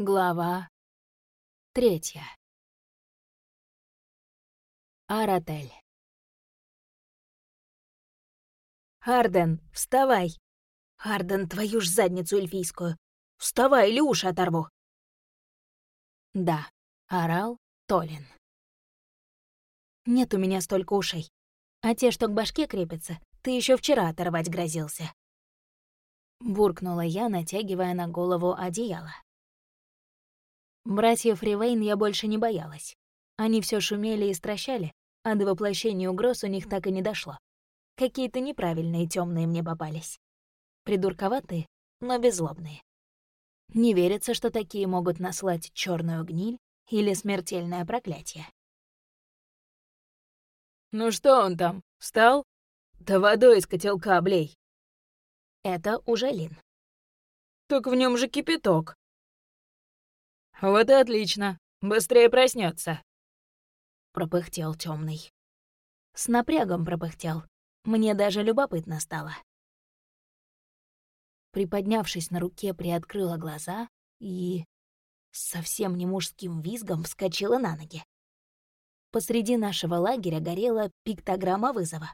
Глава третья. Аратель. «Арден, вставай!» «Арден, твою ж задницу эльфийскую! Вставай, или уши оторву!» Да, орал Толин. «Нет у меня столько ушей. А те, что к башке крепятся, ты еще вчера оторвать грозился». Буркнула я, натягивая на голову одеяло. Братьев Ривейн я больше не боялась. Они все шумели и стращали, а до воплощения угроз у них так и не дошло. Какие-то неправильные темные мне попались. Придурковатые, но беззлобные. Не верится, что такие могут наслать черную гниль или смертельное проклятие. «Ну что он там, встал? Да водой из котелка облей». Это уже Лин. «Так в нем же кипяток». «Вот и отлично. Быстрее проснется. пропыхтел темный. С напрягом пропыхтел. Мне даже любопытно стало. Приподнявшись на руке, приоткрыла глаза и... совсем не мужским визгом вскочила на ноги. Посреди нашего лагеря горела пиктограмма вызова.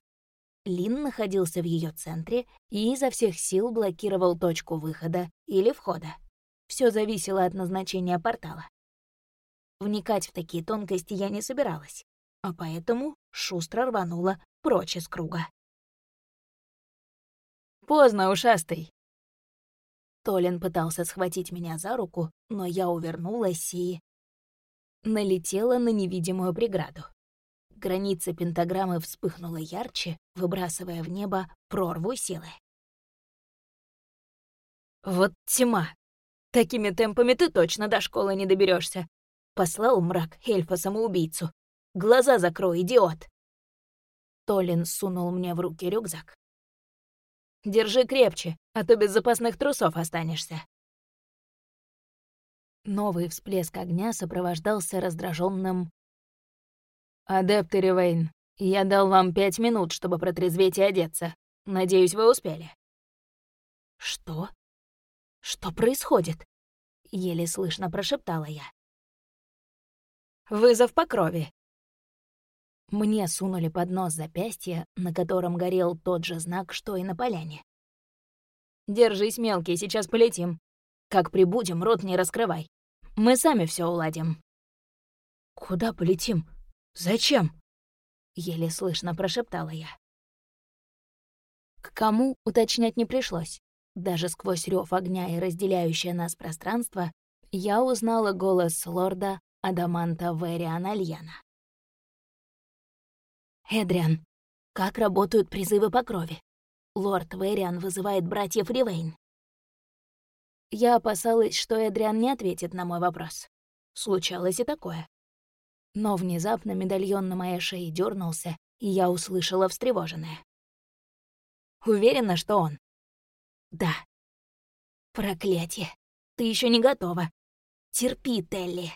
Лин находился в ее центре и изо всех сил блокировал точку выхода или входа. Все зависело от назначения портала. Вникать в такие тонкости я не собиралась, а поэтому шустро рванула прочь из круга. «Поздно, ушастый!» Толин пытался схватить меня за руку, но я увернулась и... налетела на невидимую преграду. Граница пентаграммы вспыхнула ярче, выбрасывая в небо прорву силы. «Вот тьма!» Такими темпами ты точно до школы не доберешься. Послал мрак эльфа-самоубийцу. Глаза закрой, идиот. Толин сунул мне в руки рюкзак. Держи крепче, а то без запасных трусов останешься. Новый всплеск огня сопровождался раздраженным «Адепты Ривейн, я дал вам пять минут, чтобы протрезветь и одеться. Надеюсь, вы успели». «Что?» «Что происходит?» — еле слышно прошептала я. «Вызов по крови». Мне сунули под нос запястье, на котором горел тот же знак, что и на поляне. «Держись, мелкий, сейчас полетим. Как прибудем, рот не раскрывай. Мы сами все уладим». «Куда полетим? Зачем?» — еле слышно прошептала я. К кому уточнять не пришлось. Даже сквозь рев огня и разделяющее нас пространство я узнала голос лорда Адаманта Вериана Льяна. «Эдриан, как работают призывы по крови? Лорд Вериан вызывает братьев Ривейн». Я опасалась, что Эдриан не ответит на мой вопрос. Случалось и такое. Но внезапно медальон на моей шее дернулся, и я услышала встревоженное. «Уверена, что он?» Да. Проклятие. Ты еще не готова. Терпи, Телли.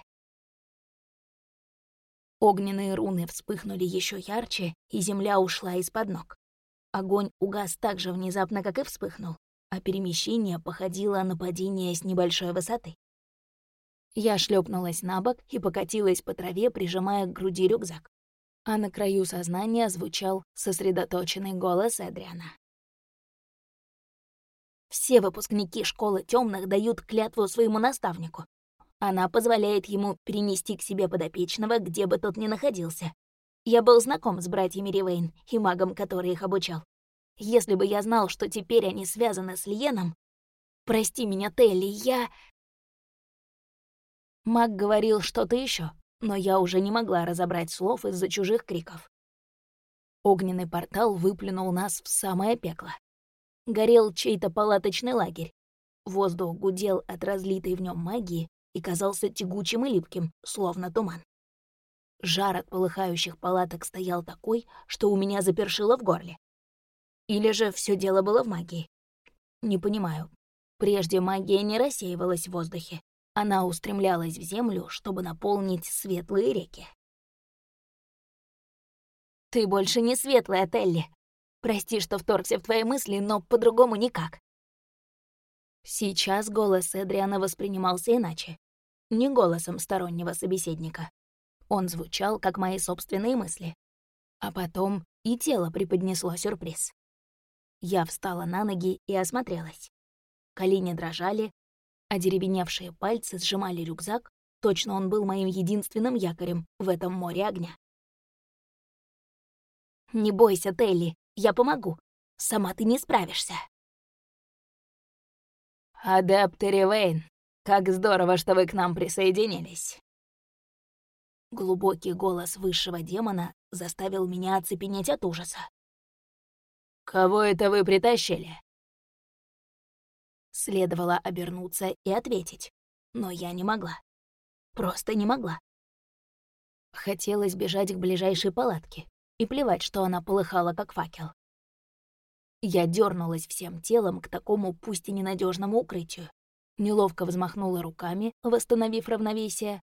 Огненные руны вспыхнули еще ярче, и земля ушла из-под ног. Огонь угас так же внезапно, как и вспыхнул, а перемещение походило на падение с небольшой высоты. Я шлепнулась на бок и покатилась по траве, прижимая к груди рюкзак. А на краю сознания звучал сосредоточенный голос Эдриана. Все выпускники школы темных дают клятву своему наставнику. Она позволяет ему перенести к себе подопечного, где бы тот ни находился. Я был знаком с братьями Ривейн и магом, который их обучал. Если бы я знал, что теперь они связаны с Лиеном... Прости меня, Телли, я... Маг говорил что-то еще, но я уже не могла разобрать слов из-за чужих криков. Огненный портал выплюнул нас в самое пекло горел чей-то палаточный лагерь. Воздух гудел от разлитой в нем магии и казался тягучим и липким, словно туман. Жар от полыхающих палаток стоял такой, что у меня запершило в горле. Или же все дело было в магии? Не понимаю. Прежде магия не рассеивалась в воздухе. Она устремлялась в землю, чтобы наполнить светлые реки. «Ты больше не светлая, Телли», Прости, что вторгся в твои мысли, но по-другому никак. Сейчас голос Эдриана воспринимался иначе. не голосом стороннего собеседника. Он звучал, как мои собственные мысли. А потом и тело преподнесло сюрприз. Я встала на ноги и осмотрелась. Колени дрожали, а деревеневшие пальцы сжимали рюкзак, точно он был моим единственным якорем в этом море огня. «Не бойся, Телли, я помогу. Сама ты не справишься». «Адепты Ривейн, как здорово, что вы к нам присоединились». Глубокий голос высшего демона заставил меня оцепенеть от ужаса. «Кого это вы притащили?» Следовало обернуться и ответить, но я не могла. Просто не могла. Хотелось бежать к ближайшей палатке и плевать, что она полыхала, как факел. Я дернулась всем телом к такому пусть и ненадежному укрытию, неловко взмахнула руками, восстановив равновесие,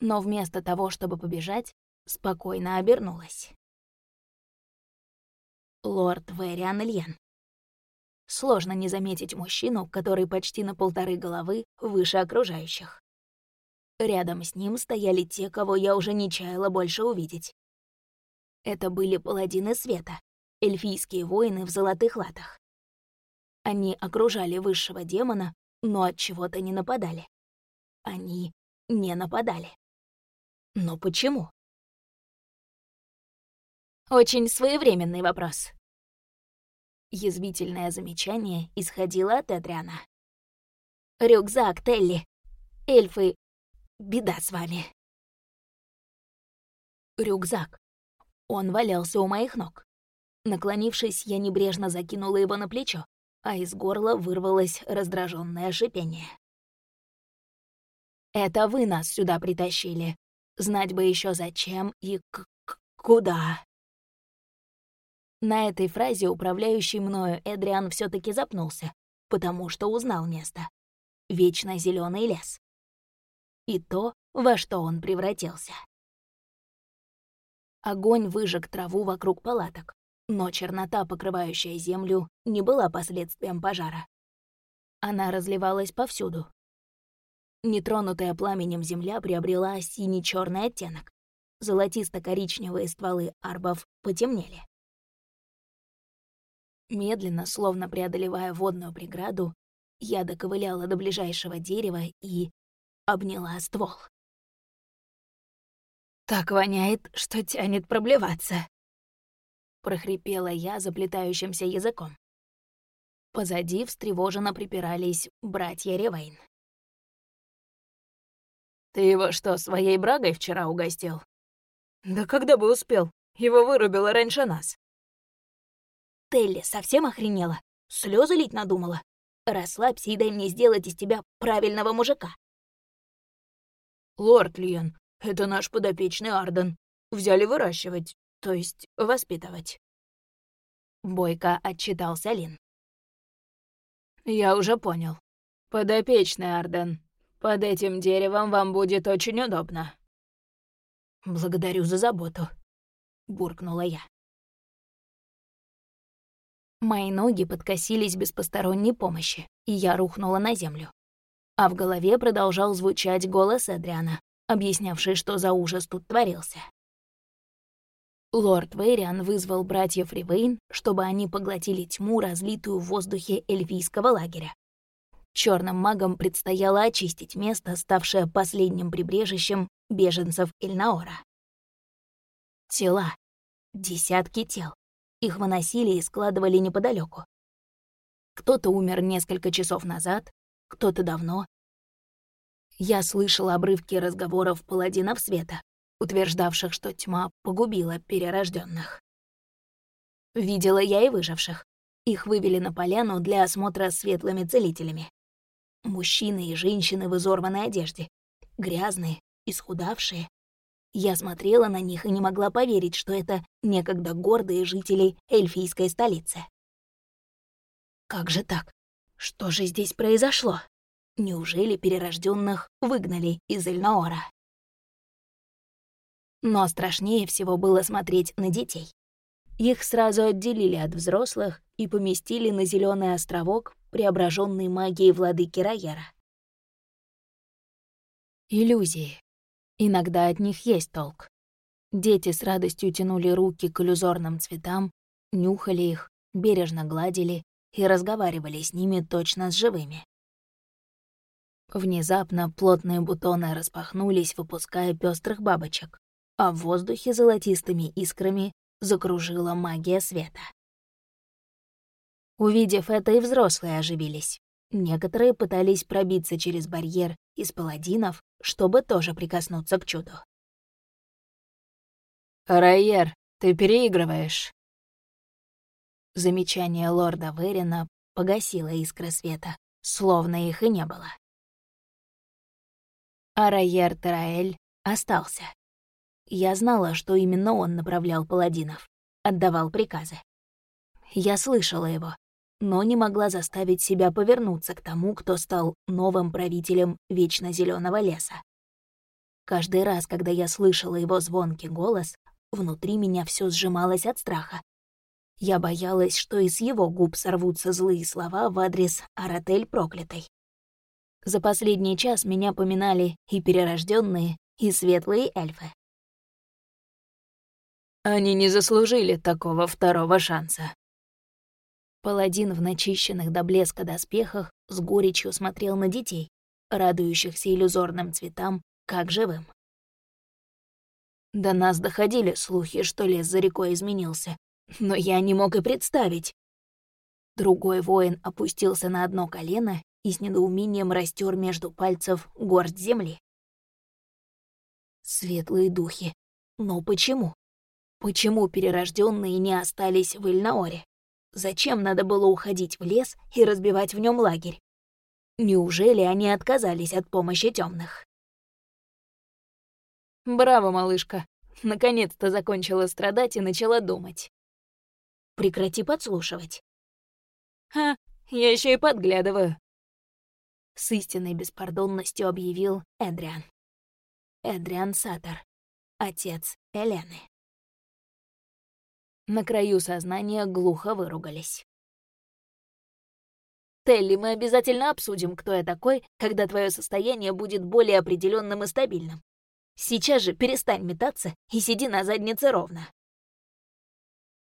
но вместо того, чтобы побежать, спокойно обернулась. Лорд Вэриан Ильян. Сложно не заметить мужчину, который почти на полторы головы выше окружающих. Рядом с ним стояли те, кого я уже не чаяла больше увидеть. Это были паладины света, эльфийские воины в золотых латах. Они окружали высшего демона, но от чего-то не нападали. Они не нападали. Но почему? Очень своевременный вопрос. Язвительное замечание исходило от Эдриана. «Рюкзак, Телли. Эльфы. Беда с вами». Рюкзак. Он валялся у моих ног. Наклонившись, я небрежно закинула его на плечо, а из горла вырвалось раздраженное шипение. «Это вы нас сюда притащили. Знать бы еще зачем и к, -к куда». На этой фразе управляющий мною Эдриан все таки запнулся, потому что узнал место. Вечно зеленый лес. И то, во что он превратился. Огонь выжег траву вокруг палаток, но чернота, покрывающая землю, не была последствием пожара. Она разливалась повсюду. Нетронутая пламенем земля приобрела синий черный оттенок. Золотисто-коричневые стволы арбов потемнели. Медленно, словно преодолевая водную преграду, я доковыляла до ближайшего дерева и обняла ствол. «Так воняет, что тянет проблеваться», — прохрипела я заплетающимся языком. Позади встревоженно припирались братья Ревейн. «Ты его что, своей брагой вчера угостил?» «Да когда бы успел? Его вырубило раньше нас». Телли совсем охренела? Слезы лить надумала? Расслабься и дай мне сделать из тебя правильного мужика. Лорд Лиен, это наш подопечный Арден. Взяли выращивать, то есть воспитывать. Бойко отчитался Лин. Я уже понял. Подопечный Арден. Под этим деревом вам будет очень удобно. Благодарю за заботу, буркнула я. Мои ноги подкосились без посторонней помощи, и я рухнула на землю. А в голове продолжал звучать голос Эдриана, объяснявший, что за ужас тут творился. Лорд Вейриан вызвал братьев Ривейн, чтобы они поглотили тьму, разлитую в воздухе эльфийского лагеря. Черным магам предстояло очистить место, ставшее последним прибрежищем беженцев Эльнаора. Тела. Десятки тел. Их выносили и складывали неподалеку. Кто-то умер несколько часов назад, кто-то давно. Я слышала обрывки разговоров паладинов света, утверждавших, что тьма погубила перерожденных. Видела я и выживших. Их вывели на поляну для осмотра светлыми целителями. Мужчины и женщины в изорванной одежде, грязные, исхудавшие, я смотрела на них и не могла поверить, что это некогда гордые жители эльфийской столицы. Как же так? Что же здесь произошло? Неужели перерожденных выгнали из Эльнаора? Но страшнее всего было смотреть на детей. Их сразу отделили от взрослых и поместили на зеленый островок, преображенный магией владыки Райера. Иллюзии. Иногда от них есть толк. Дети с радостью тянули руки к иллюзорным цветам, нюхали их, бережно гладили и разговаривали с ними точно с живыми. Внезапно плотные бутоны распахнулись, выпуская пестрых бабочек, а в воздухе золотистыми искрами закружила магия света. Увидев это, и взрослые оживились. Некоторые пытались пробиться через барьер из паладинов, чтобы тоже прикоснуться к чуду. «Райер, ты переигрываешь». Замечание лорда Верина погасило искры света, словно их и не было а Райер Тераэль остался. Я знала, что именно он направлял паладинов, отдавал приказы. Я слышала его, но не могла заставить себя повернуться к тому, кто стал новым правителем Вечно Зеленого леса. Каждый раз, когда я слышала его звонкий голос, внутри меня все сжималось от страха. Я боялась, что из его губ сорвутся злые слова в адрес Аратель проклятой. За последний час меня поминали и перерожденные, и светлые эльфы. Они не заслужили такого второго шанса. Паладин в начищенных до блеска доспехах с горечью смотрел на детей, радующихся иллюзорным цветам, как живым. До нас доходили слухи, что лес за рекой изменился, но я не мог и представить. Другой воин опустился на одно колено и с недоумением растер между пальцев горсть земли. Светлые духи. Но почему? Почему перерожденные не остались в Ильнаоре? Зачем надо было уходить в лес и разбивать в нем лагерь? Неужели они отказались от помощи темных? Браво, малышка. Наконец-то закончила страдать и начала думать. Прекрати подслушивать. Ха, я еще и подглядываю с истинной беспардонностью объявил Эдриан. Эдриан Саттер, отец Элены. На краю сознания глухо выругались. Телли, мы обязательно обсудим, кто я такой, когда твое состояние будет более определенным и стабильным. Сейчас же перестань метаться и сиди на заднице ровно.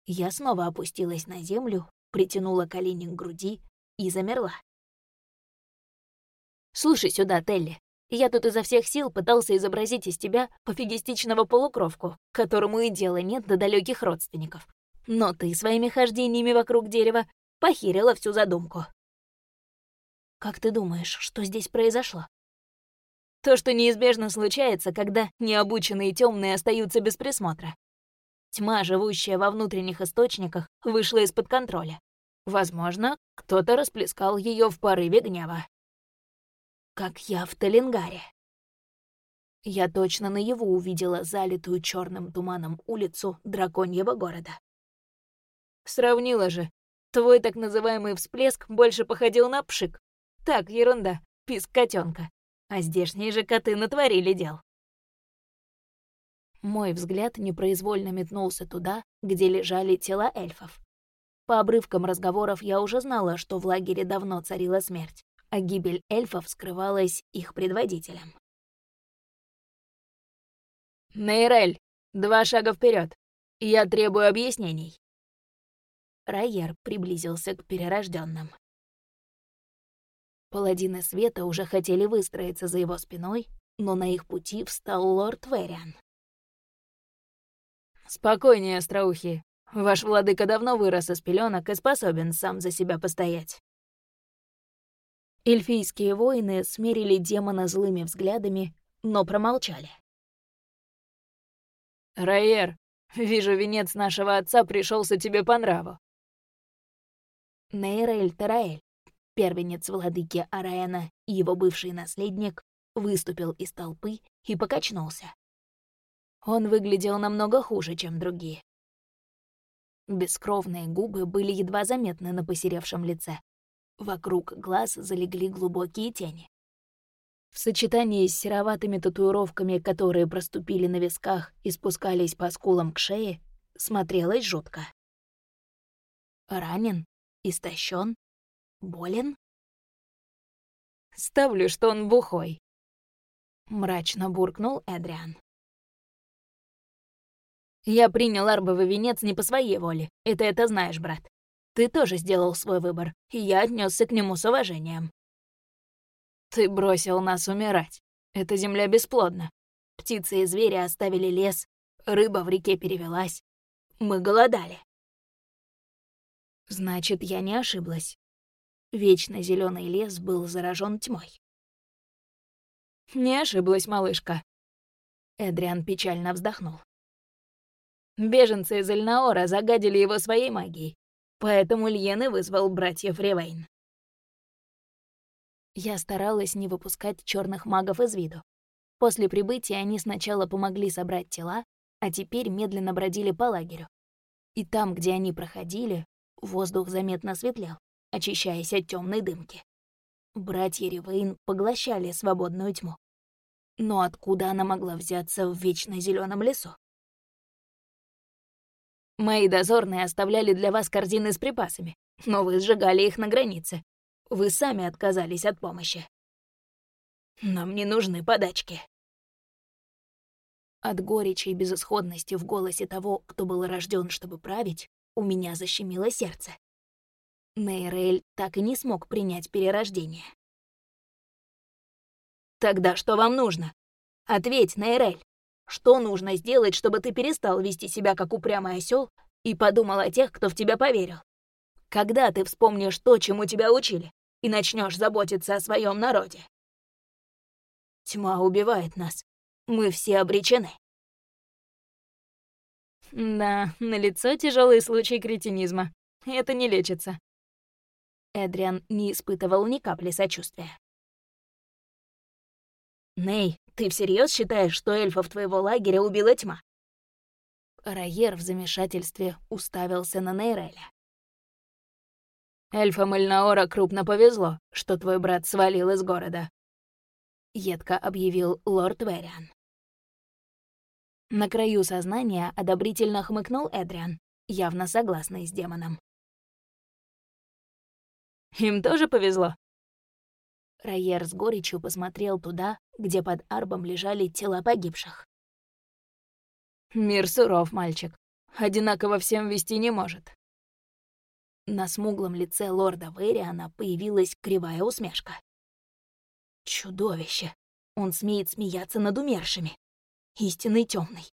Я снова опустилась на землю, притянула колени к груди и замерла. Слушай сюда, Телли. Я тут изо всех сил пытался изобразить из тебя пофигистичного полукровку, которому и дела нет до далеких родственников. Но ты своими хождениями вокруг дерева похерила всю задумку. Как ты думаешь, что здесь произошло? То, что неизбежно случается, когда необученные темные остаются без присмотра. Тьма, живущая во внутренних источниках, вышла из-под контроля. Возможно, кто-то расплескал ее в порыве гнева как я в Талингаре. Я точно наяву увидела залитую черным туманом улицу драконьего города. Сравнила же. Твой так называемый всплеск больше походил на пшик. Так, ерунда, писк котенка. А здешние же коты натворили дел. Мой взгляд непроизвольно метнулся туда, где лежали тела эльфов. По обрывкам разговоров я уже знала, что в лагере давно царила смерть а гибель эльфов скрывалась их предводителем. «Нейрель, два шага вперед. Я требую объяснений». Райер приблизился к перерожденным. Паладины света уже хотели выстроиться за его спиной, но на их пути встал лорд Вериан. «Спокойнее, остроухи. Ваш владыка давно вырос из пеленок и способен сам за себя постоять. Эльфийские воины смерили демона злыми взглядами, но промолчали. «Райер, вижу, венец нашего отца пришелся тебе по нраву». Нейрель Тараэль, первенец владыки Араэна и его бывший наследник, выступил из толпы и покачнулся. Он выглядел намного хуже, чем другие. Бескровные губы были едва заметны на посеревшем лице, Вокруг глаз залегли глубокие тени. В сочетании с сероватыми татуировками, которые проступили на висках и спускались по скулам к шее, смотрелось жутко. Ранен? Истощен? Болен? Ставлю, что он бухой. — мрачно буркнул Эдриан. «Я принял арбовый венец не по своей воле, и ты это знаешь, брат. Ты тоже сделал свой выбор, и я отнесся к нему с уважением». «Ты бросил нас умирать. Эта земля бесплодна. Птицы и звери оставили лес, рыба в реке перевелась. Мы голодали». Значит, я не ошиблась. Вечно зеленый лес был заражен тьмой. Не ошиблась, малышка. Эдриан печально вздохнул. Беженцы из Эльнаора загадили его своей магией, поэтому Льен и вызвал братьев Ривейн. Я старалась не выпускать черных магов из виду. После прибытия они сначала помогли собрать тела, а теперь медленно бродили по лагерю. И там, где они проходили, воздух заметно светлел, очищаясь от темной дымки. Братья Ривейн поглощали свободную тьму. Но откуда она могла взяться в вечно зеленом лесу? Мои дозорные оставляли для вас корзины с припасами, но вы сжигали их на границе. Вы сами отказались от помощи. Нам не нужны подачки. От горечи и безысходности в голосе того, кто был рожден, чтобы править, у меня защемило сердце. Нейрель так и не смог принять перерождение. «Тогда что вам нужно? Ответь, Нейрель!» Что нужно сделать, чтобы ты перестал вести себя как упрямый осел и подумал о тех, кто в тебя поверил? Когда ты вспомнишь то, чему тебя учили, и начнешь заботиться о своем народе? Тьма убивает нас. Мы все обречены. Да, налицо тяжелый случай кретинизма. Это не лечится. Эдриан не испытывал ни капли сочувствия. Ней, ты всерьез считаешь, что эльфов твоего лагеря убила тьма? Райер в замешательстве уставился на Нейреля. Эльфам Эльнаора крупно повезло, что твой брат свалил из города. Едко объявил лорд Вериан. На краю сознания одобрительно хмыкнул Эдриан, явно согласный с демоном. «Им тоже повезло?» Райер с горечью посмотрел туда, где под арбом лежали тела погибших. «Мир суров, мальчик. Одинаково всем вести не может». На смуглом лице лорда Вериана появилась кривая усмешка. «Чудовище! Он смеет смеяться над умершими. Истинный темный.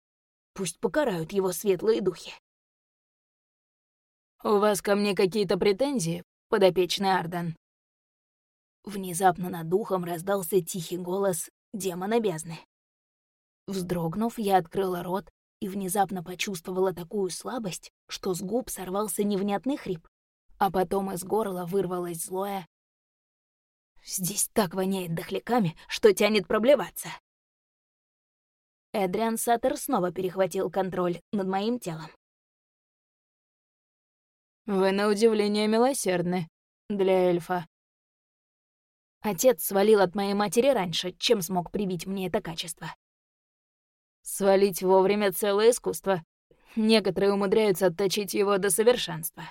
Пусть покарают его светлые духи». «У вас ко мне какие-то претензии, подопечный Ардан?» Внезапно над духом раздался тихий голос демона бездны. Вздрогнув, я открыла рот и внезапно почувствовала такую слабость, что с губ сорвался невнятный хрип, а потом из горла вырвалось злое «Здесь так воняет дохляками, что тянет проблеваться». Эдриан Саттер снова перехватил контроль над моим телом. «Вы на удивление милосердны для эльфа», Отец свалил от моей матери раньше, чем смог привить мне это качество. Свалить вовремя целое искусство. Некоторые умудряются отточить его до совершенства.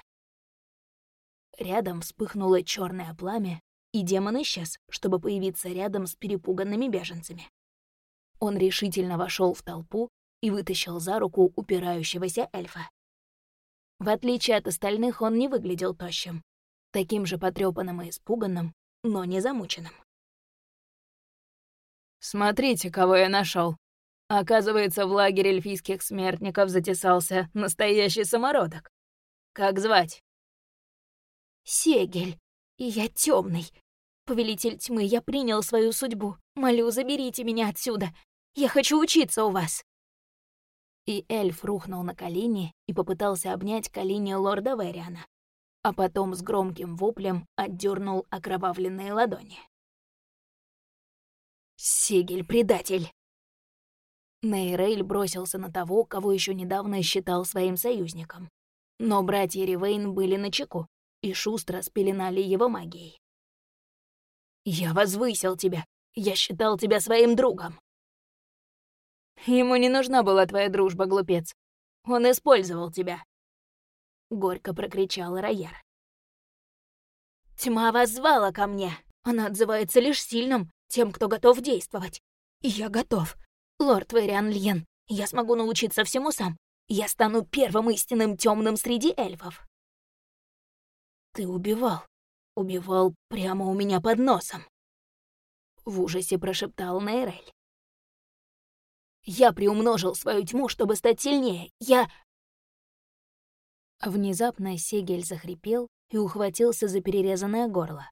Рядом вспыхнуло черное пламя, и демон исчез, чтобы появиться рядом с перепуганными беженцами. Он решительно вошел в толпу и вытащил за руку упирающегося эльфа. В отличие от остальных, он не выглядел тощим, таким же потрёпанным и испуганным, но не замученным. «Смотрите, кого я нашел. Оказывается, в лагере эльфийских смертников затесался настоящий самородок. Как звать?» «Сегель. И я темный. Повелитель тьмы, я принял свою судьбу. Молю, заберите меня отсюда. Я хочу учиться у вас». И эльф рухнул на колени и попытался обнять колени лорда Вериана а потом с громким воплем отдернул окровавленные ладони. «Сигель, предатель!» Нейрейль бросился на того, кого еще недавно считал своим союзником. Но братья Ривейн были на чеку и шустро спеленали его магией. «Я возвысил тебя! Я считал тебя своим другом!» «Ему не нужна была твоя дружба, глупец. Он использовал тебя. — горько прокричал Рояр. «Тьма воззвала ко мне. Она отзывается лишь сильным, тем, кто готов действовать. «Я готов. Лорд Вэриан Льен, я смогу научиться всему сам. Я стану первым истинным темным среди эльфов». «Ты убивал. Убивал прямо у меня под носом», — в ужасе прошептал Нейрель. «Я приумножил свою тьму, чтобы стать сильнее. Я...» Внезапно Сегель захрипел и ухватился за перерезанное горло.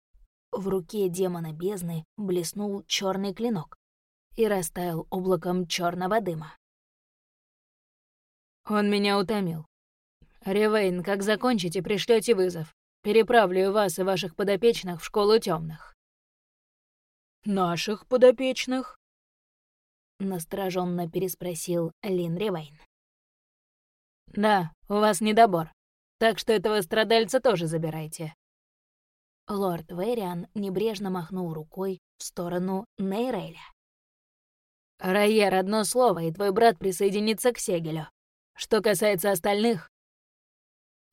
В руке демона бездны блеснул черный клинок и растаял облаком черного дыма. Он меня утомил. Ривейн, как закончите, пришлете вызов. Переправлю вас и ваших подопечных в школу темных. Наших подопечных? Настороженно переспросил Лин Ривейн. Да, у вас недобор. Так что этого страдальца тоже забирайте. Лорд Вэриан небрежно махнул рукой в сторону Нейреля. «Райер, одно слово, и твой брат присоединится к Сегелю. Что касается остальных...»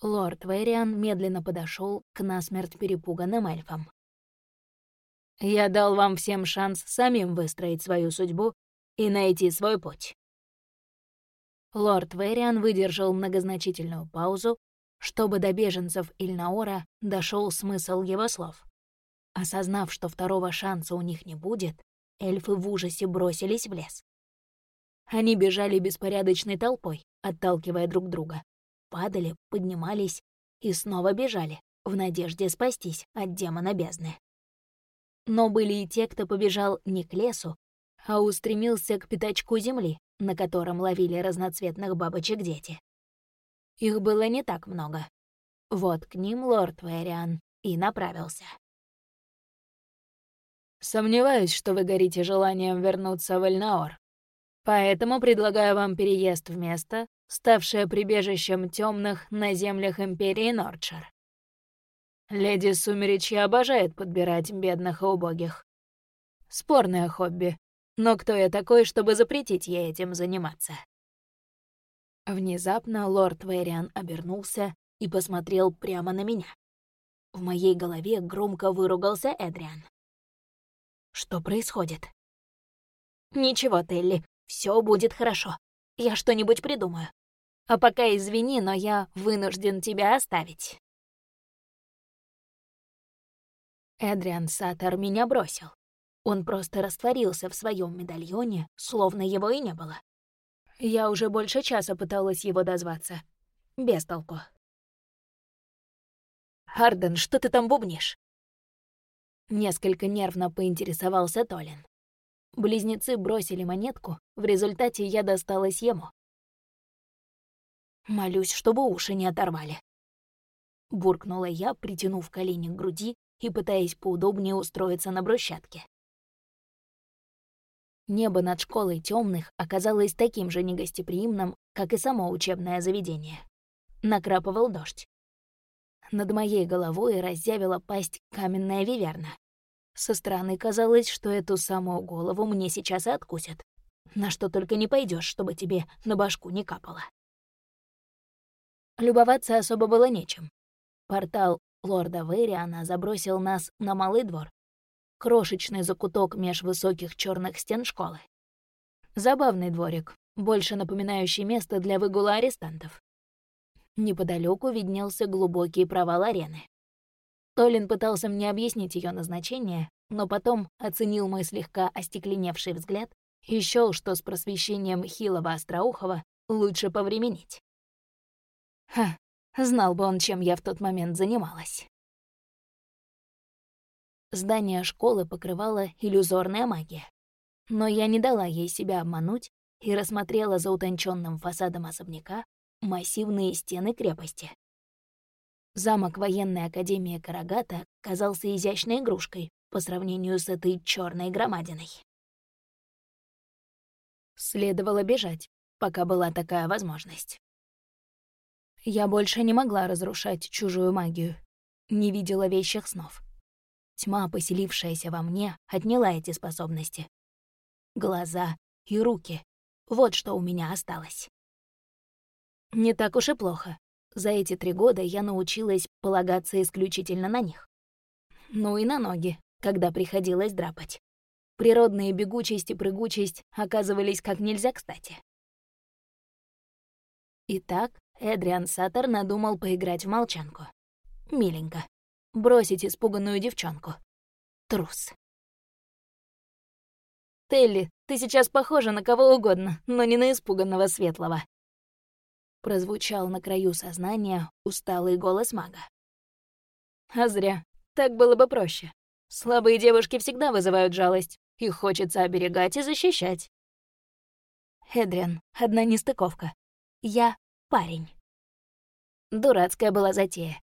Лорд Вэриан медленно подошел к насмерть перепуганным эльфам. «Я дал вам всем шанс самим выстроить свою судьбу и найти свой путь». Лорд Вэриан выдержал многозначительную паузу, чтобы до беженцев Ильнаора дошел смысл его слов. Осознав, что второго шанса у них не будет, эльфы в ужасе бросились в лес. Они бежали беспорядочной толпой, отталкивая друг друга. Падали, поднимались и снова бежали, в надежде спастись от демона бездны. Но были и те, кто побежал не к лесу, а устремился к пятачку земли, на котором ловили разноцветных бабочек дети. Их было не так много. Вот к ним лорд Вэриан и направился. «Сомневаюсь, что вы горите желанием вернуться в Эльнаор. Поэтому предлагаю вам переезд в место, ставшее прибежищем темных на землях Империи Нордшир. Леди Сумеречья обожает подбирать бедных и убогих. Спорное хобби, но кто я такой, чтобы запретить ей этим заниматься?» Внезапно лорд Вэриан обернулся и посмотрел прямо на меня. В моей голове громко выругался Эдриан. Что происходит? Ничего, Телли, все будет хорошо. Я что-нибудь придумаю. А пока извини, но я вынужден тебя оставить. Эдриан Саттер меня бросил. Он просто растворился в своем медальоне, словно его и не было. Я уже больше часа пыталась его дозваться. Без толку. «Харден, что ты там бубнишь?» Несколько нервно поинтересовался Толин. Близнецы бросили монетку, в результате я досталась ему. «Молюсь, чтобы уши не оторвали». Буркнула я, притянув колени к груди и пытаясь поудобнее устроиться на брусчатке. Небо над школой темных оказалось таким же негостеприимным, как и само учебное заведение. Накрапывал дождь. Над моей головой разъявила пасть каменная виверна. Со стороны казалось, что эту самую голову мне сейчас и откусят. На что только не пойдешь, чтобы тебе на башку не капало. Любоваться особо было нечем. Портал лорда Вэриана забросил нас на малый двор, крошечный закуток меж высоких черных стен школы. Забавный дворик, больше напоминающий место для выгула арестантов. Неподалеку виднелся глубокий провал арены. Толин пытался мне объяснить ее назначение, но потом оценил мой слегка остекленевший взгляд и счёл, что с просвещением Хилова Остроухова лучше повременить. Ха, знал бы он, чем я в тот момент занималась. Здание школы покрывала иллюзорная магия. Но я не дала ей себя обмануть и рассмотрела за утонченным фасадом особняка массивные стены крепости. Замок военной академии Карагата казался изящной игрушкой по сравнению с этой черной громадиной. Следовало бежать, пока была такая возможность. Я больше не могла разрушать чужую магию, не видела вещих снов. Тьма, поселившаяся во мне, отняла эти способности. Глаза и руки — вот что у меня осталось. Не так уж и плохо. За эти три года я научилась полагаться исключительно на них. Ну и на ноги, когда приходилось драпать. Природные бегучесть и прыгучесть оказывались как нельзя кстати. Итак, Эдриан Саттер надумал поиграть в молчанку. Миленько. Бросить испуганную девчонку. Трус. «Телли, ты сейчас похожа на кого угодно, но не на испуганного светлого», прозвучал на краю сознания усталый голос мага. А зря. Так было бы проще. Слабые девушки всегда вызывают жалость. Их хочется оберегать и защищать. Эдриан, одна нестыковка. Я парень. Дурацкая была затея.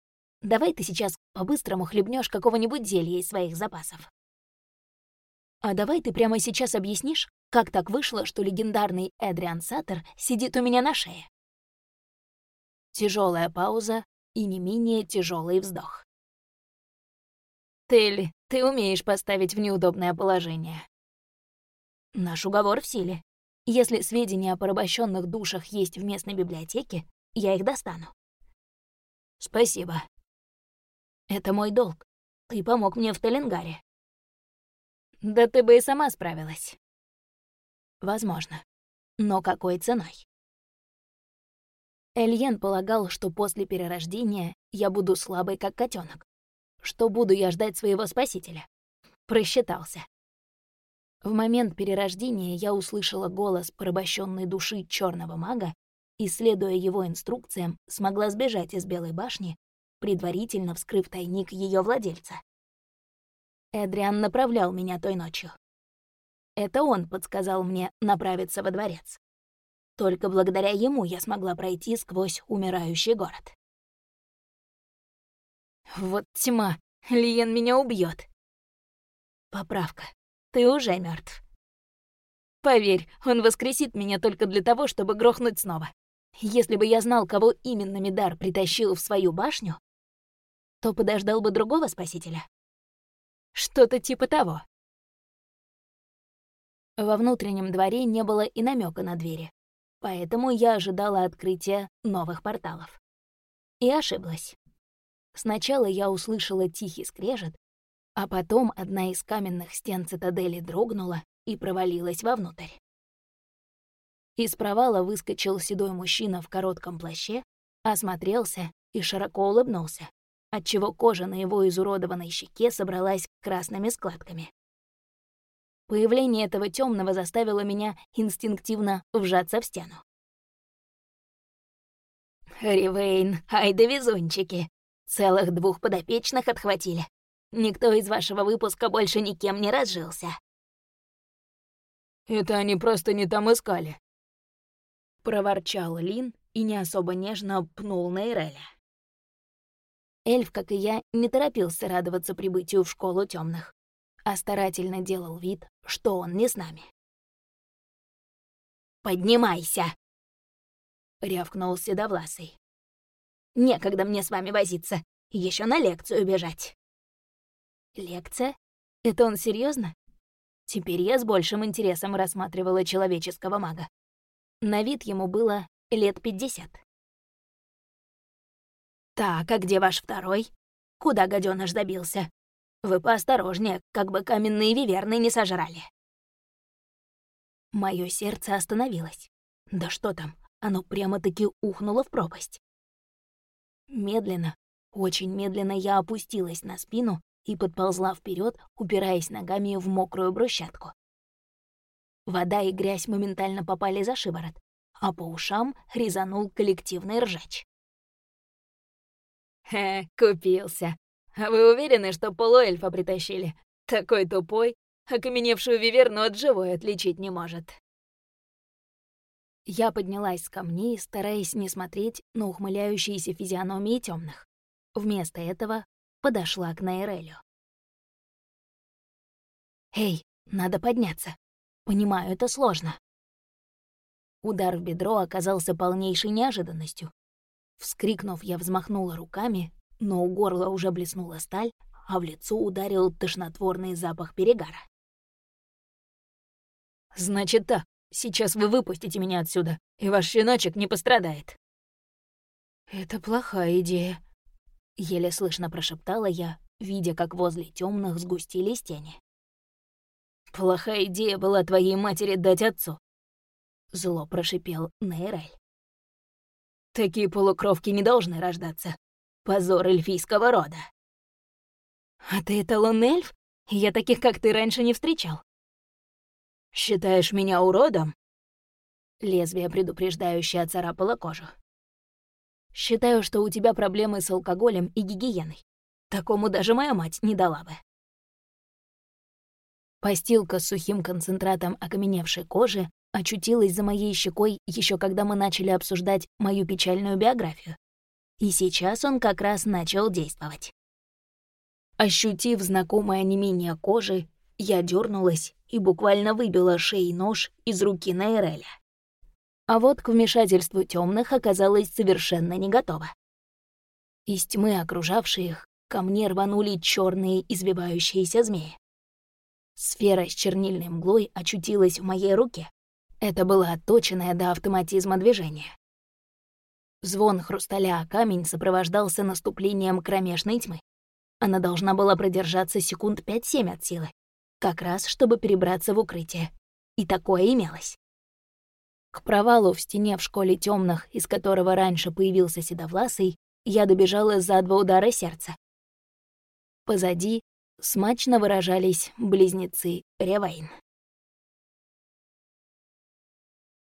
Давай ты сейчас по-быстрому хлебнешь какого-нибудь зелья из своих запасов. А давай ты прямо сейчас объяснишь, как так вышло, что легендарный Эдриан Саттер сидит у меня на шее. Тяжелая пауза и не менее тяжелый вздох. Телли, ты умеешь поставить в неудобное положение. Наш уговор в силе. Если сведения о порабощенных душах есть в местной библиотеке, я их достану. Спасибо. Это мой долг. Ты помог мне в Талингаре. Да ты бы и сама справилась. Возможно. Но какой ценой? Эльен полагал, что после перерождения я буду слабой, как котенок. Что буду я ждать своего спасителя? Просчитался. В момент перерождения я услышала голос порабощенной души черного мага и, следуя его инструкциям, смогла сбежать из Белой башни, предварительно вскрыв тайник ее владельца. Эдриан направлял меня той ночью. Это он подсказал мне направиться во дворец. Только благодаря ему я смогла пройти сквозь умирающий город. Вот тьма, Лиен меня убьет. Поправка. Ты уже мертв. Поверь, он воскресит меня только для того, чтобы грохнуть снова. Если бы я знал, кого именно Мидар притащил в свою башню, то подождал бы другого спасителя. Что-то типа того. Во внутреннем дворе не было и намека на двери поэтому я ожидала открытия новых порталов. И ошиблась. Сначала я услышала тихий скрежет, а потом одна из каменных стен цитадели дрогнула и провалилась вовнутрь. Из провала выскочил седой мужчина в коротком плаще, осмотрелся и широко улыбнулся, отчего кожа на его изуродованной щеке собралась красными складками. Появление этого темного заставило меня инстинктивно вжаться в стену. «Ривейн, ай да везунчики! Целых двух подопечных отхватили. Никто из вашего выпуска больше никем не разжился». «Это они просто не там искали», — проворчал Лин и не особо нежно пнул Нейреля. Эльф, как и я, не торопился радоваться прибытию в школу темных а старательно делал вид, что он не с нами. «Поднимайся!» — рявкнул Седовласый. «Некогда мне с вами возиться, еще на лекцию бежать». «Лекция? Это он серьезно? Теперь я с большим интересом рассматривала человеческого мага. На вид ему было лет пятьдесят. «Так, а где ваш второй? Куда гадёныш добился? Вы поосторожнее, как бы каменные виверны не сожрали. Моё сердце остановилось. Да что там, оно прямо-таки ухнуло в пропасть. Медленно, очень медленно я опустилась на спину и подползла вперед, упираясь ногами в мокрую брусчатку. Вода и грязь моментально попали за шиворот, а по ушам резанул коллективный ржач. «Хе, купился. А вы уверены, что полуэльфа притащили? Такой тупой, окаменевшую виверну от живой отличить не может. Я поднялась с камней, стараясь не смотреть на ухмыляющиеся физиономии темных. Вместо этого подошла к Нейрелю. «Эй, надо подняться. Понимаю, это сложно». Удар в бедро оказался полнейшей неожиданностью. Вскрикнув, я взмахнула руками, но у горла уже блеснула сталь, а в лицо ударил тошнотворный запах перегара. «Значит так, сейчас вы выпустите меня отсюда, и ваш щеночек не пострадает». «Это плохая идея», — еле слышно прошептала я, видя, как возле темных сгустились тени. Плохая идея была твоей матери дать отцу. Зло прошипел Нейрель. Такие полукровки не должны рождаться. Позор эльфийского рода. А ты эталон эльф? Я таких, как ты, раньше не встречал. Считаешь меня уродом? Лезвие предупреждающее оцарапало кожу. Считаю, что у тебя проблемы с алкоголем и гигиеной. Такому даже моя мать не дала бы. Постилка с сухим концентратом окаменевшей кожи очутилась за моей щекой еще когда мы начали обсуждать мою печальную биографию. И сейчас он как раз начал действовать. Ощутив знакомое онемение кожи, я дернулась и буквально выбила шеи нож из руки Нейреля. А вот к вмешательству темных оказалась совершенно не готова. Из тьмы, окружавшей их, ко мне рванули черные извивающиеся змеи. Сфера с чернильной мглой очутилась в моей руке. Это было отточенное до автоматизма движение. Звон хрусталя о камень сопровождался наступлением кромешной тьмы. Она должна была продержаться секунд 5-7 от силы, как раз чтобы перебраться в укрытие. И такое имелось. К провалу в стене в школе темных, из которого раньше появился седовласый, я добежала за два удара сердца. Позади смачно выражались близнецы Ревайн.